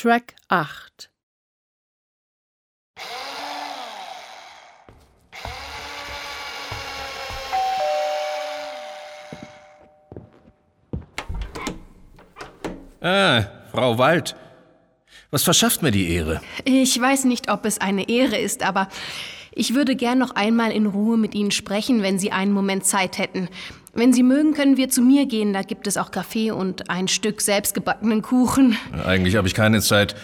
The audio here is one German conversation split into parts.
Track 8 Ah, Frau Wald. Was verschafft mir die Ehre? Ich weiß nicht, ob es eine Ehre ist, aber ich würde gern noch einmal in Ruhe mit Ihnen sprechen, wenn Sie einen Moment Zeit hätten. Wenn Sie mögen, können wir zu mir gehen. Da gibt es auch Kaffee und ein Stück selbstgebackenen Kuchen. Eigentlich habe ich keine Zeit.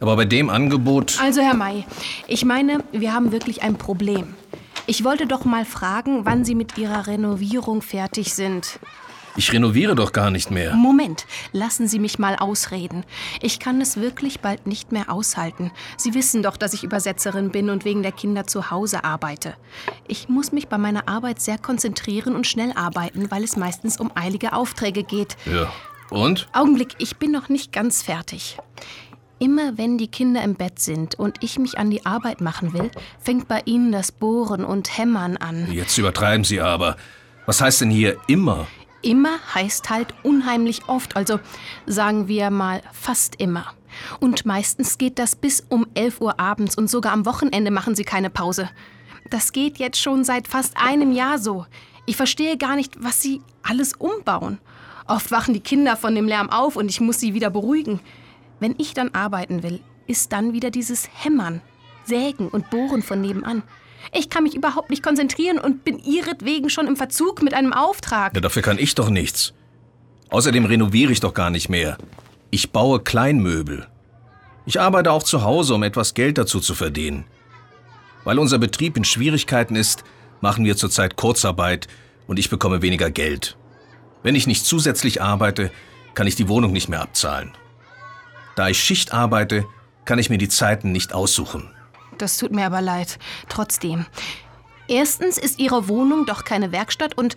Aber bei dem Angebot. Also, Herr May, ich meine, wir haben wirklich ein Problem. Ich wollte doch mal fragen, wann Sie mit Ihrer Renovierung fertig sind. Ich renoviere doch gar nicht mehr. Moment, lassen Sie mich mal ausreden. Ich kann es wirklich bald nicht mehr aushalten. Sie wissen doch, dass ich Übersetzerin bin und wegen der Kinder zu Hause arbeite. Ich muss mich bei meiner Arbeit sehr konzentrieren und schnell arbeiten, weil es meistens um eilige Aufträge geht. Ja. Und? Augenblick, ich bin noch nicht ganz fertig. Immer wenn die Kinder im Bett sind und ich mich an die Arbeit machen will, fängt bei ihnen das Bohren und Hämmern an. Jetzt übertreiben Sie aber. Was heißt denn hier immer? Immer heißt halt unheimlich oft, also sagen wir mal fast immer. Und meistens geht das bis um 11 Uhr abends und sogar am Wochenende machen sie keine Pause. Das geht jetzt schon seit fast einem Jahr so. Ich verstehe gar nicht, was sie alles umbauen. Oft wachen die Kinder von dem Lärm auf und ich muss sie wieder beruhigen. Wenn ich dann arbeiten will, ist dann wieder dieses Hämmern, Sägen und Bohren von nebenan. Ich kann mich überhaupt nicht konzentrieren und bin ihretwegen schon im Verzug mit einem Auftrag. Ja, dafür kann ich doch nichts. Außerdem renoviere ich doch gar nicht mehr. Ich baue Kleinmöbel. Ich arbeite auch zu Hause, um etwas Geld dazu zu verdienen. Weil unser Betrieb in Schwierigkeiten ist, machen wir zurzeit Kurzarbeit und ich bekomme weniger Geld. Wenn ich nicht zusätzlich arbeite, kann ich die Wohnung nicht mehr abzahlen. Da ich Schicht arbeite, kann ich mir die Zeiten nicht aussuchen. Das tut mir aber leid. Trotzdem. Erstens ist Ihre Wohnung doch keine Werkstatt und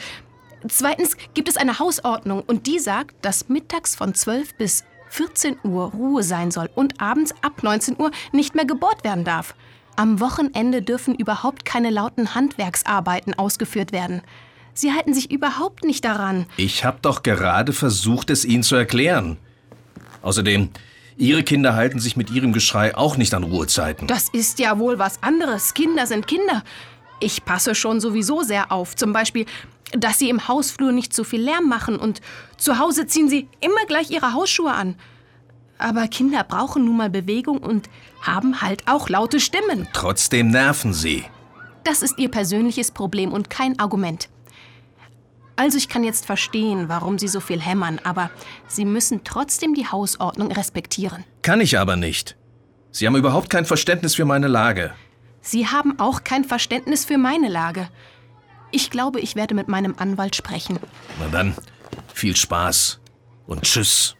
zweitens gibt es eine Hausordnung und die sagt, dass mittags von 12 bis 14 Uhr Ruhe sein soll und abends ab 19 Uhr nicht mehr gebohrt werden darf. Am Wochenende dürfen überhaupt keine lauten Handwerksarbeiten ausgeführt werden. Sie halten sich überhaupt nicht daran. Ich habe doch gerade versucht, es Ihnen zu erklären. Außerdem, Ihre Kinder halten sich mit ihrem Geschrei auch nicht an Ruhezeiten. Das ist ja wohl was anderes. Kinder sind Kinder. Ich passe schon sowieso sehr auf. Zum Beispiel, dass sie im Hausflur nicht so viel Lärm machen und zu Hause ziehen sie immer gleich ihre Hausschuhe an. Aber Kinder brauchen nun mal Bewegung und haben halt auch laute Stimmen. Trotzdem nerven sie. Das ist ihr persönliches Problem und kein Argument. Also ich kann jetzt verstehen, warum Sie so viel hämmern, aber Sie müssen trotzdem die Hausordnung respektieren. Kann ich aber nicht. Sie haben überhaupt kein Verständnis für meine Lage. Sie haben auch kein Verständnis für meine Lage. Ich glaube, ich werde mit meinem Anwalt sprechen. Na dann, viel Spaß und tschüss.